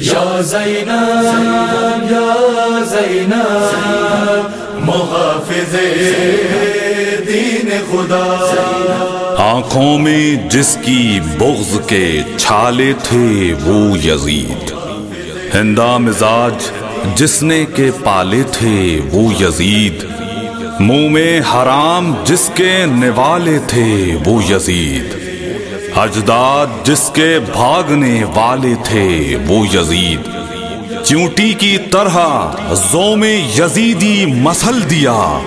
یا زینب یا زینب، محافظ دین خدا۔ آنکھوں میں جس کی بغض کے چھالے تھے وہ یزید۔ ہندا مزاج جس نے کے پالے تھے وہ یزید۔ منہ میں حرام جس کے نوالے تھے وہ یزید۔ اجداد جس کے بھاگنے والے تھے، وہ یزید۔ چونٹی کی طرح زوم یزیدی مسل دیا۔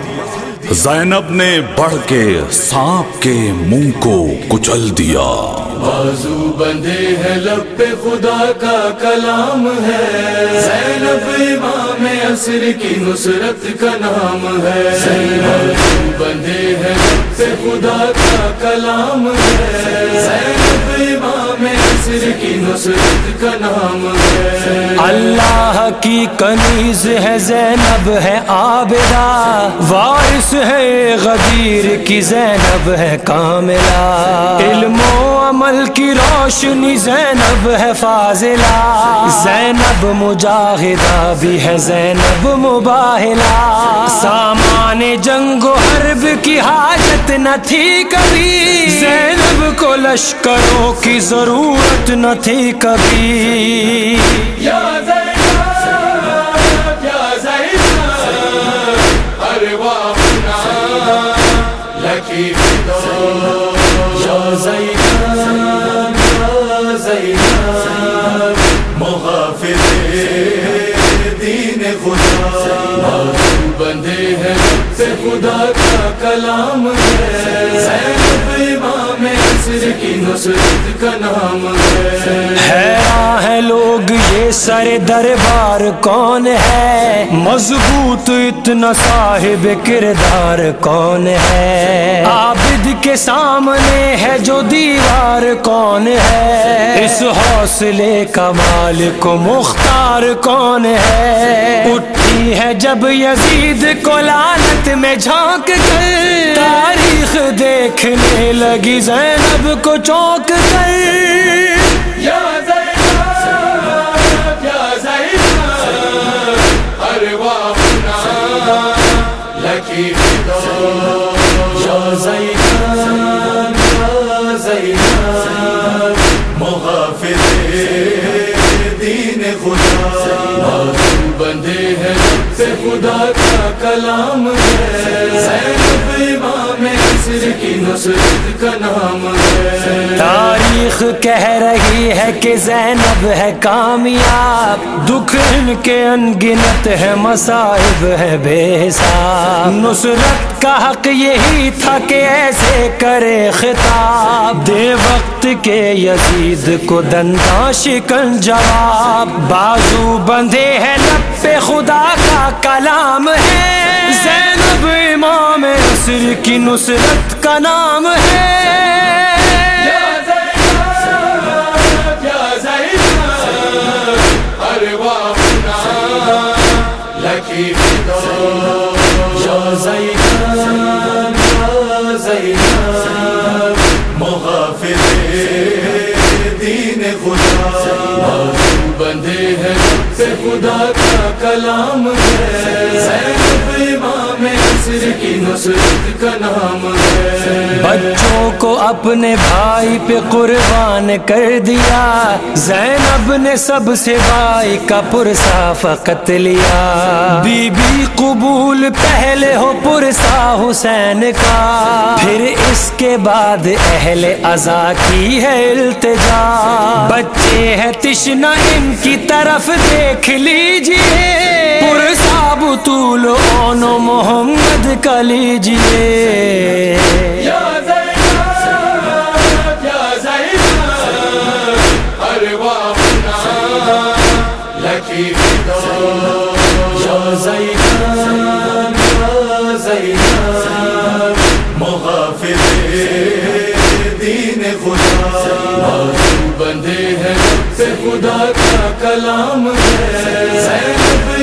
زینب نے بڑھ کے سانپ کے منہ کو کچل دیا۔ بازو بندے ہیں، لب پہ خدا کا کلام ہے۔ زینب امام عصر کی نصرت کا نام ہے۔ بازو بندے ہیں، لب پہ خدا کا کلام ہے۔ زینب امام عصر کی نصرت کا نام ہے اللہ کی کنیز ہے زینب ہے عابدہ، وارث ہے غدیر کی زینب ہے کاملہ۔ علم و عمل کی روشنی زینب ہے فاضلہ۔ زینب مجاہدہ بھی ہے زینب مباہلہ۔ سامان جنگ و حرب کی حاجت نہ تھی کبھی۔ زینب کو لشکروں کی ضرورت نہ تھی کبھی۔ یا زینب یا زینب لکی یا زینب یا زینب دین خدا۔ بندے ہیں سے خدا کا کلام ہے۔ نصر کی نصرت کا نام ہے ہے لوگ یہ سر دربار کون ہے؟ مضبوط اتنا صاحب کردار کون ہے؟ عابد کے سامنے ہے جو دیوار کون ہے؟ اس حوصلے کا مالک و مختار کون ہے؟ اٹھی ہے جب یزید کو لانت میں جھانک کر، تاریخ دیکھنے لگی زینب کو چونک کر۔ دین خدا بندے ہیں سے خدا کا کلام ہے۔ زینب کی نصرت کا نام ہے تاریخ کہہ رہی ہے کہ زینب ہے کامیاب، دکھ ان کے انگنت ہے، مصائب ہے بے حساب۔ نصرت کا حق یہی تھا کہ ایسے کرے خطاب۔ دے وقت کے یزید کو دندا شکن جواب۔ بازو بندھے ہے لب پہ خدا کا کلام ہے۔ امام کی نصرت کا نام ہے محافظ بندے ہیں خدا کا کلام ہے زینب امام عصر کی نصرت کا نام ہے بچوں کو اپنے بھائی پہ قربان کر دیا۔ زینب نے سب سے بھائی کا پرسا فقط لیا۔ بی بی قبول پہلے ہو پرسا حسین کا۔ پھر اس کے بعد اہل ازا کی ہے التجا۔ بچے ہے تشنا ان کی طرف دیکھ لیجیے۔ پرسا بطول اون و محمد کا لیجیے محافظ بندے ہیں سے خدا کا کلام ہے۔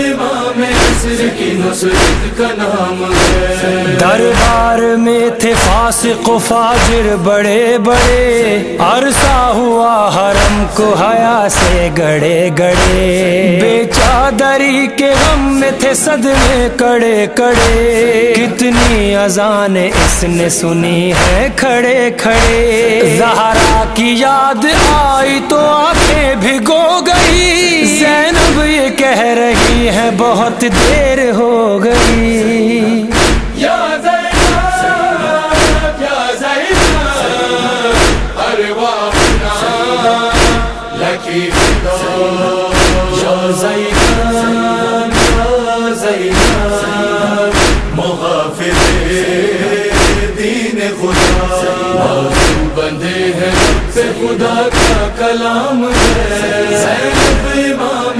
کی نصرت کا نام ہے دربار میں تھے فاسق و فاجر بڑے بڑے، عرصہ ہوا حرم کو حیا سے گڑے گڑے۔ بے چادری کے غم میں تھے صدمے کڑے کڑے۔ کتنی اذان اس نے سنی ہے کھڑے کھڑے۔ زہرا کی یاد آئی تو آنکھیں بھگو گئی۔ زینب یہ کہہ رہی ہے بہت دیر ہو گئی۔ یا محافظ دین خدا۔ بندے ہیں سے خدا کا کلام ہے۔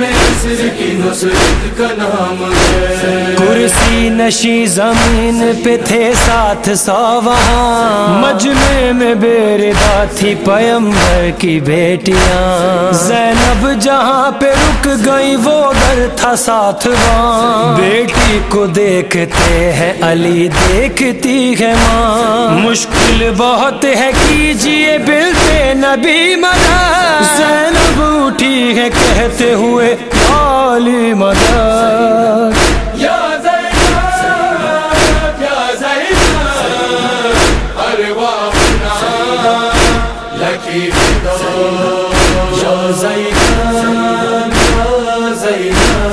زینب کی نصرت کا نام ہے۔ کرسی نشی زمین پہ تھے ساتھ سو وہاں۔ مجمع میں بیردا تھی پیمبر کی بیٹیاں۔ زینب جہاں پہ رک گئی وہ در تھا ساتھ وہاں۔ بیٹی کو دیکھتے ہیں علی، دیکھتی ہے ماں۔ مشکل بہت ہے کیجیے بل پہ نبی مدد ہے کہتے ہوئے علی مدد۔ یا یا ارے واپنا لکی یا یا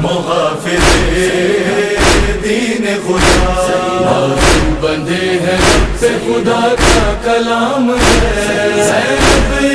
محافظ دین خدا۔ بندے ہیں سے خدا کا کلام ہے۔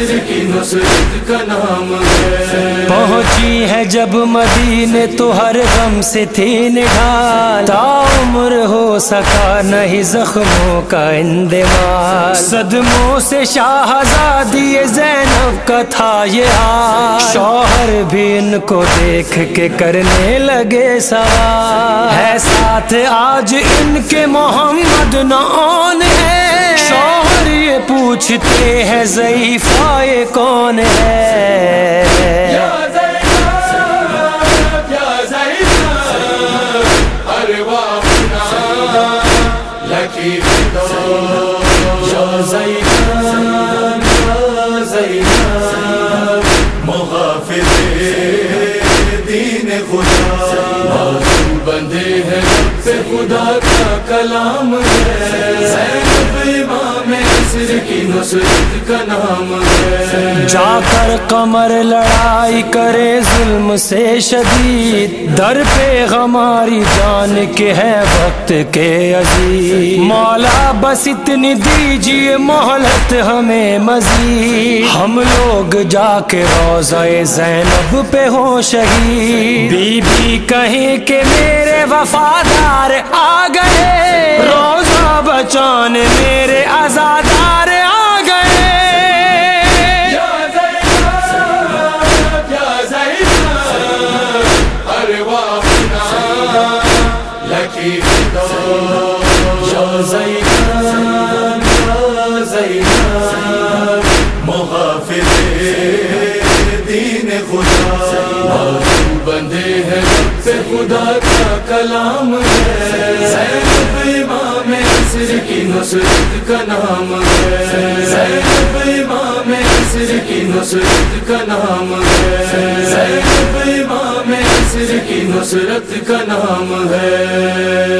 زینب امام عصر کی نصرت کا نام ہے پہنچی ہے جب مدینے تو ہر غم سے تھی نڈال تا عمر ہو سکا نہیں زخموں کا اندمال صدموں سے شاہزادی زینب کا تھا یہ حال شوہر بھی ان کو دیکھ کے کرنے لگے سوال ہے ساتھ آج ان کے محمد نون ہے شوہر یہ پوچھتے ہیں ضعیفہ یہ کون ہے؟ محافظ بندے ہیں سے خدا کا کلام ہے۔ زینب کی نصرت کا نام ہے جا کر قمر لڑائی کرے ظلم سے شدید، در پہ ہماری جان کے ہے وقت کے عزیز۔ مولا بس اتنی دیجیے مہلت ہمیں مزید۔ ہم لوگ جا کے روزہ زینب پہ ہو شہید۔ بی بی کہیں کہ میرے وفادار آ گئے روزہ بچان میرے آزادار آ گئے۔ محافظ دین خدا۔ بندے ہیں سے خدا کا کلام ہے۔ زینب کی نصرت کا نام ہے۔ زینب امام عصر کی نصرت کا نام ہے۔ زینب امام عصر کی نصرت کا نام ہے۔